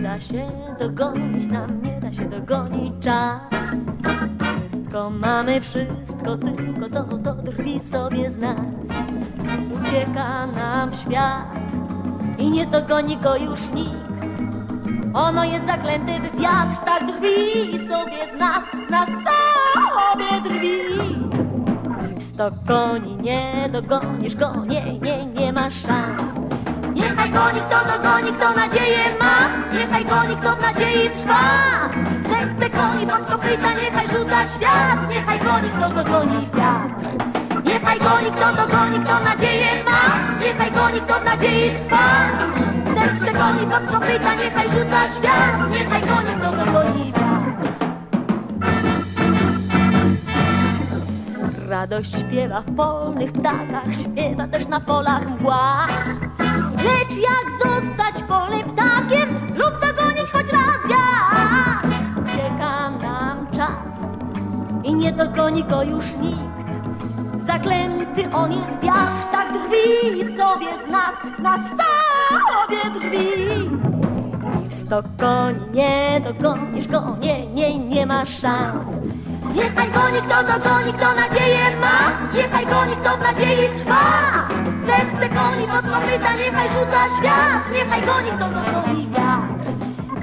da się dogonić, nam nie da się dogonić czas. Wszystko mamy, wszystko, tylko to, to drwi sobie z nas. Ucieka nam świat i nie dogoni go już nikt. Ono jest zaklęte w wiatr, tak drwi sobie z nas, z nas sobie drwi. Sto koni nie dogonisz go, nie, nie, nie ma szans. Niechaj goni kto dogoni, kto nadzieję ma, niechaj goni kto w nadziei trwa. Serce koni pod kopyta, niechaj rzuca świat, niechaj goni kto dogoni wiatr. Niechaj goni kto dogoni, kto nadzieję ma, niechaj goni kto w nadziei trwa. Serce koni pod kopyta, niechaj rzuca świat, niechaj goni kto dogoni. Radość śpiewa w polnych ptakach, śpiewa też na polach mgła. Lecz jak zostać polnym ptakiem lub dogonić choć raz wiatr? Ucieka nam czas i nie dogoni go już nikt. Zaklęty on jest wiatr, tak drwi sobie z nas, z nas sobie drwi. Sto koni nie dogonisz go, nie, nie, nie ma szans. Niechaj goni kto dogoni, kto nadzieję ma, niechaj goni kto w nadziei trwa. Serce koni pod kopyta, niechaj rzuca świat, niechaj goni kto dogoni wiatr.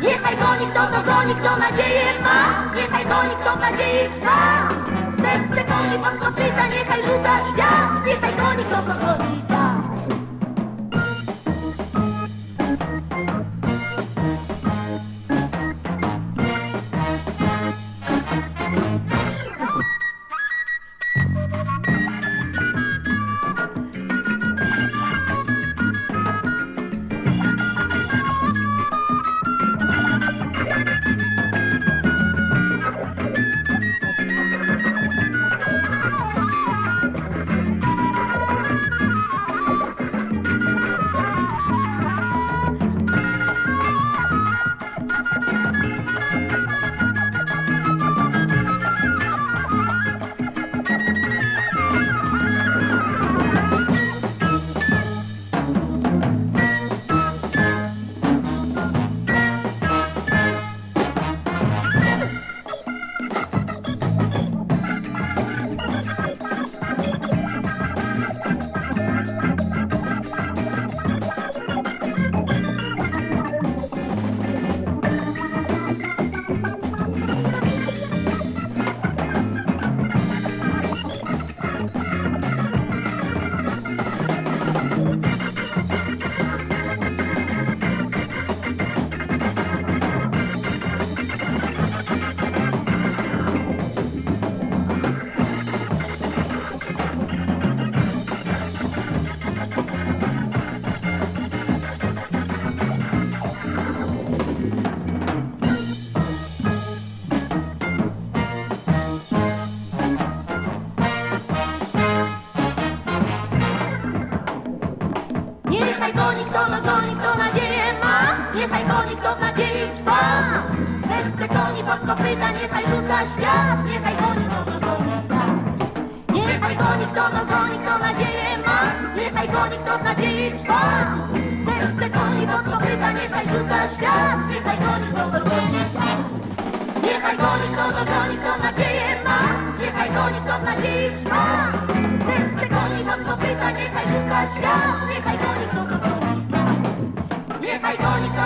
Niechaj goni kto dogoni, kto nadzieję ma, niechaj goni kto w nadziei trwa. Serce koni pod kopyta, niechaj rzuca świat, niechaj goni kto dogoni wiatr. Goni kto w nadziei trwa. Serce koni pod kopyta, niechaj rzuca świat, niechaj goni kto dogoni wiatr. Niechaj goni kto kto nadzieję ma, niechaj goni kto w nadziei trwa. Serce pod kopyta, niechaj rzuca świat, niechaj goni kto dogoni wiatr. Niechaj goni kto dogoni, kto nadzieję ma, niechaj goni kto w nadziei trwa. Serce koni pod kopyta, niechaj rzuca świat, niechaj goni kto dogoni wiatr. Niechaj goni kto